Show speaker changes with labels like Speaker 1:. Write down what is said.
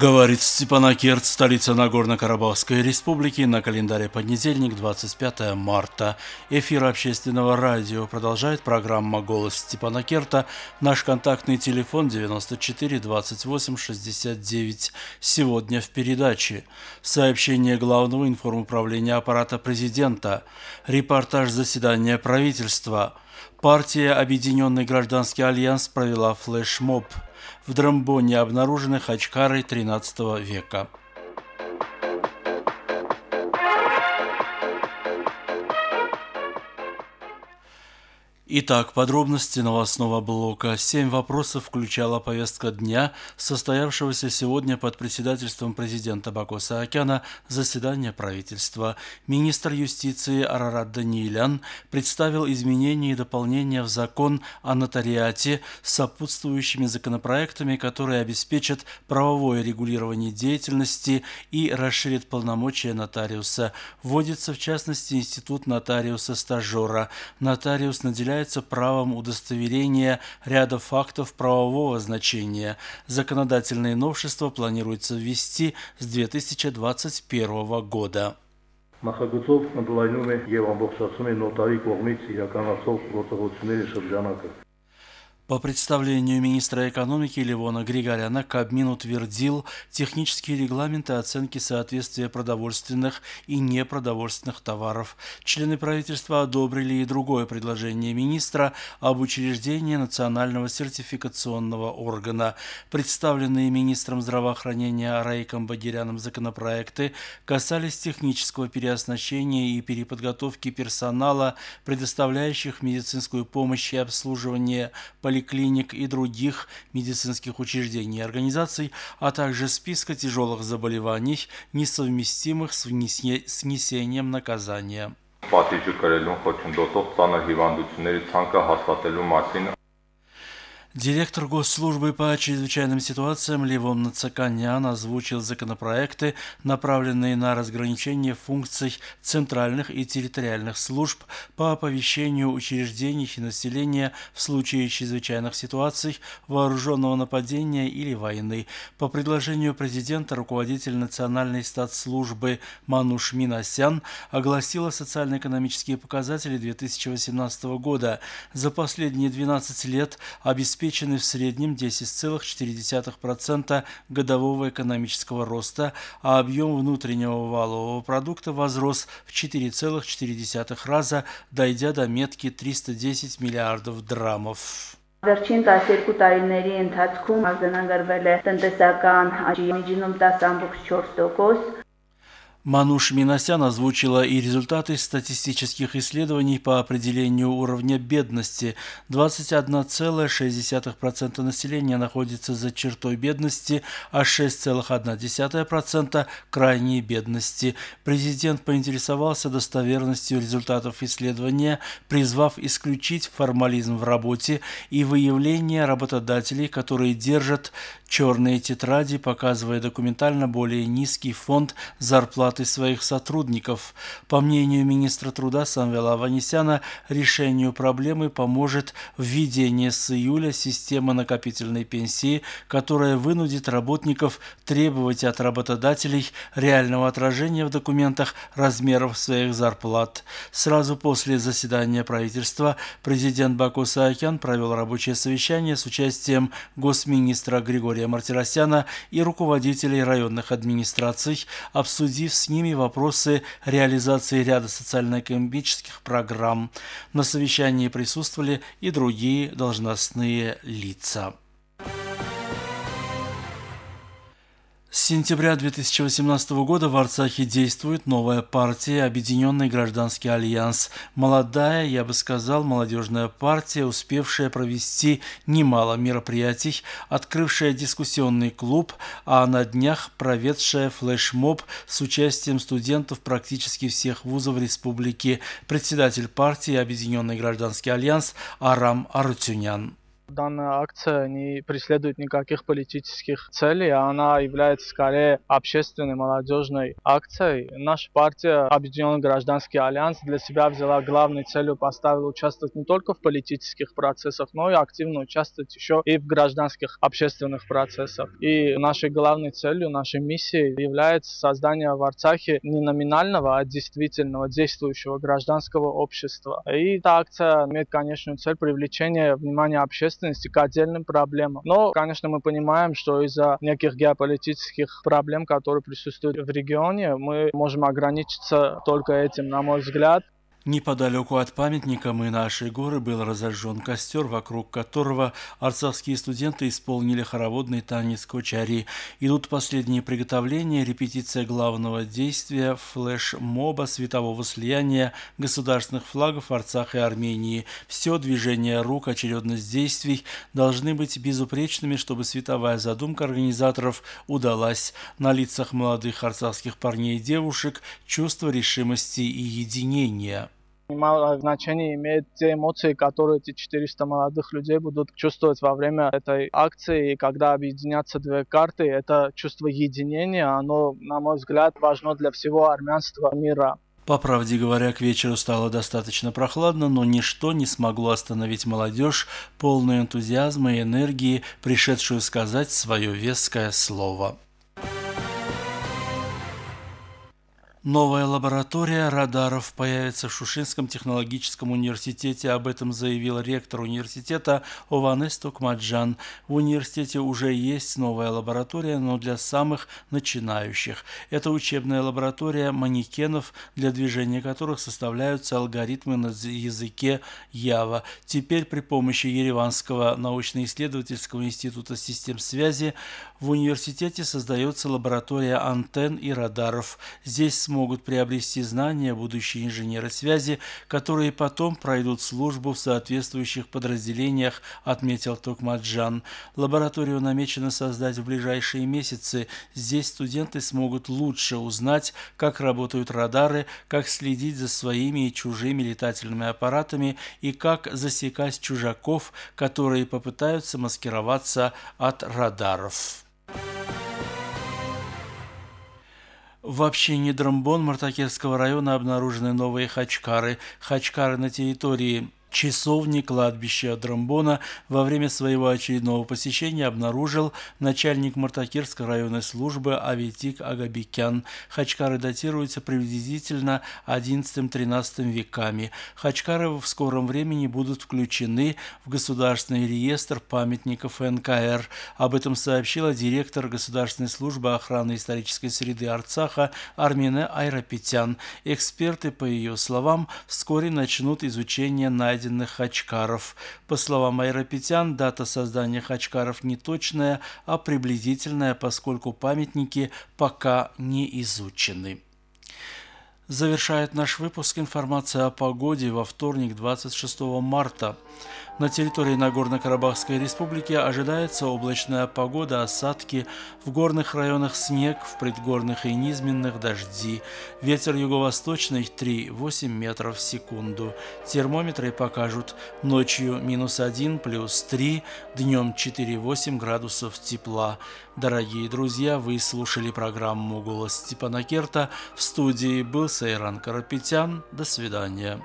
Speaker 1: Говорит Степанакерт, столица Нагорно-Карабахской республики, на календаре понедельник, 25 марта. Эфир общественного радио продолжает программа «Голос Степанакерта». Наш контактный телефон 94 28 69. Сегодня в передаче. Сообщение Главного информуправления аппарата президента. Репортаж заседания правительства. Партия «Объединенный гражданский альянс» провела флешмоб – в Драмбоне обнаружены хачкары XIII века. Итак, подробности новостного блока. Семь вопросов включала повестка дня, состоявшегося сегодня под председательством президента Баку Саакяна заседания правительства. Министр юстиции Арарат Даниилян представил изменения и дополнения в закон о нотариате с сопутствующими законопроектами, которые обеспечат правовое регулирование деятельности и расширят полномочия нотариуса. Вводится в частности институт нотариуса-стажера. Нотариус наделяет является правом удостоверения ряда фактов правового значения. Законодательные новшества планируется ввести с 2021 года.
Speaker 2: Նախագծով ընդլայնում է եւ ամբողջացում է նոտարի կողմից իրականացող գործողությունների շրջանակը։
Speaker 1: по представлению министра экономики Левона Григоряна, Кабмин утвердил технические регламенты оценки соответствия продовольственных и непродовольственных товаров. Члены правительства одобрили и другое предложение министра об учреждении национального сертификационного органа. Представленные министром здравоохранения Раиком Багиряном законопроекты касались технического переоснащения и переподготовки персонала, предоставляющих медицинскую помощь и обслуживание поликлиник поликлиник и других медицинских учреждений и организаций, а также списка тяжелых заболеваний, несовместимых с, внесне... с внесением наказания.
Speaker 3: Պատիժը կրելուն խոչընդոտող ծանր հիվանդությունների ցանկը հաստատելու մասին
Speaker 1: Директор Госслужбы по чрезвычайным ситуациям Левон Нацаканян озвучил законопроекты, направленные на разграничение функций центральных и территориальных служб по оповещению учреждений и населения в случае чрезвычайных ситуаций, вооруженного нападения или войны. По предложению президента руководитель Национальной статслужбы Мануш Минасян огласила социально-экономические показатели 2018 года. За последние 12 лет обеспечение обеспечены в среднем 10,4% годового экономического роста, а объем внутреннего валового продукта возрос в 4,4 раза, дойдя до метки 310 миллиардов драмов.
Speaker 4: Վերջին 12 տարիների ընթացքում արձանագրվել է տնտեսական աճի միջինում 10.4%,
Speaker 1: Мануш Миносян озвучила и результаты статистических исследований по определению уровня бедности. 21,6% населения находится за чертой бедности, а 6,1% крайней бедности. Президент поинтересовался достоверностью результатов исследования, призвав исключить формализм в работе и выявление работодателей, которые держат черные тетради, показывая документально более низкий фонд зарплаты своих сотрудников. По мнению министра труда Самвела Аванесяна, решению проблемы поможет введение с июля системы накопительной пенсии, которая вынудит работников требовать от работодателей реального отражения в документах размеров своих зарплат. Сразу после заседания правительства президент Баку Саакян провел рабочее совещание с участием госминистра Григория Григория Мартиросяна и руководителей районных администраций, обсудив с ними вопросы реализации ряда социально-экономических программ. На совещании присутствовали и другие должностные лица. С сентября 2018 года в Арцахе действует новая партия «Объединенный гражданский альянс». Молодая, я бы сказал, молодежная партия, успевшая провести немало мероприятий, открывшая дискуссионный клуб, а на днях проведшая флешмоб с участием студентов практически всех вузов республики, председатель партии «Объединенный гражданский альянс» Арам Арутюнян.
Speaker 5: Данная акция не преследует никаких политических целей, а она является скорее общественной молодежной акцией. Наша партия Объединенный гражданский альянс для себя взяла главной целью поставила участвовать не только в политических процессах, но и активно участвовать еще и в гражданских общественных процессах. И нашей главной целью, нашей миссией является создание в Арцахе не номинального, а действительного действующего гражданского общества. И эта акция имеет конечную цель привлечения внимания общественности к отдельным проблемам. Но, конечно, мы понимаем, что из-за неких геополитических проблем, которые присутствуют в регионе, мы можем ограничиться только этим, на мой взгляд.
Speaker 1: Неподалеку от памятника «Мы наши горы» был разожжен костер, вокруг которого арцахские студенты исполнили хороводный танец кочари. Идут последние приготовления, репетиция главного действия, флеш-моба светового слияния государственных флагов Арцаха и Армении. Все движение рук, очередность действий должны быть безупречными, чтобы световая задумка организаторов удалась. На лицах молодых арцахских парней и девушек чувство решимости и единения.
Speaker 5: Немало значения имеет те эмоции, которые эти 400 молодых людей будут чувствовать во время этой акции. И когда объединятся две карты, это чувство единения, оно, на мой взгляд, важно для всего армянства мира.
Speaker 1: По правде говоря, к вечеру стало достаточно прохладно, но ничто не смогло остановить молодежь, полную энтузиазма и энергии, пришедшую сказать свое веское слово. Новая лаборатория радаров появится в Шушинском технологическом университете. Об этом заявил ректор университета Ованес Токмаджан. В университете уже есть новая лаборатория, но для самых начинающих. Это учебная лаборатория манекенов, для движения которых составляются алгоритмы на языке Ява. Теперь при помощи Ереванского научно-исследовательского института систем связи в университете создается лаборатория антенн и радаров. Здесь смогут приобрести знания будущие инженеры связи, которые потом пройдут службу в соответствующих подразделениях, отметил Токмаджан. Лабораторию намечено создать в ближайшие месяцы. Здесь студенты смогут лучше узнать, как работают радары, как следить за своими и чужими летательными аппаратами и как засекать чужаков, которые попытаются маскироваться от радаров. В общине Драмбон Мартакерского района обнаружены новые хачкары. Хачкары на территории часовни кладбища Драмбона во время своего очередного посещения обнаружил начальник Мартакирской районной службы Аветик Агабикян. Хачкары датируются приблизительно XI-XIII веками. Хачкары в скором времени будут включены в Государственный реестр памятников НКР. Об этом сообщила директор Государственной службы охраны исторической среды Арцаха Армине Айрапетян. Эксперты, по ее словам, вскоре начнут изучение найденных найденных хачкаров. По словам айропетян, дата создания хачкаров не точная, а приблизительная, поскольку памятники пока не изучены. Завершает наш выпуск информация о погоде во вторник, 26 марта. На территории Нагорно-Карабахской республики ожидается облачная погода, осадки, в горных районах снег, в предгорных и низменных дожди. Ветер юго-восточный 3-8 метров в секунду. Термометры покажут ночью минус 1 плюс 3, днем 4-8 градусов тепла. Дорогие друзья, вы слушали программу «Голос Степана Керта». В студии был Сайран Карапетян. До свидания.